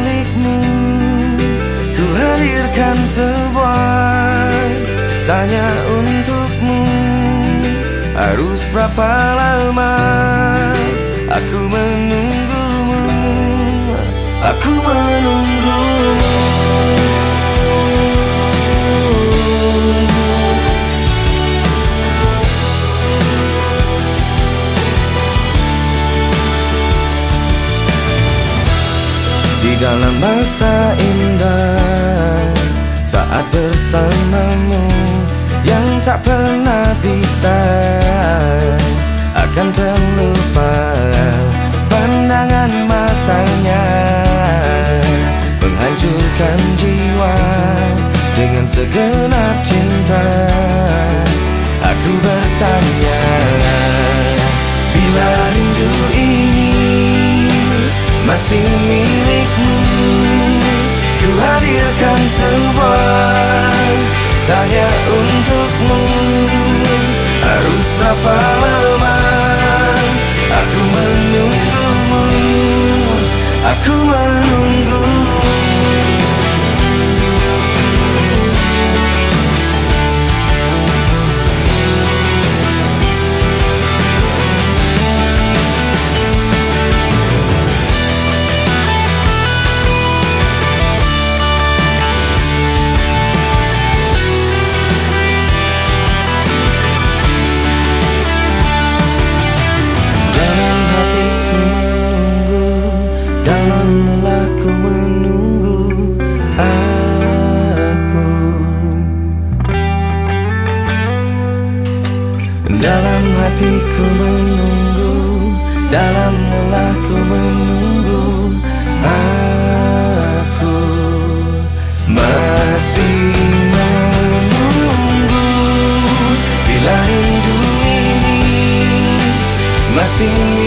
Ku hadirkan sebuah tanya untukmu. Harus berapa lama aku menunggumu? Aku menunggumu. Di dalam masa indah Saat bersamamu Yang tak pernah bisa Akan terlupa Pandangan matanya. Menghancurkan jiwa Dengan segenap cinta. Aku bertanya Bila rindu ini masih milikmu Ku hadirkan sebuah Aku menunggumu Dalam hatiku menunggu Dalam lelahku menunggu Aku Masih menunggu. Bila rindu ini masih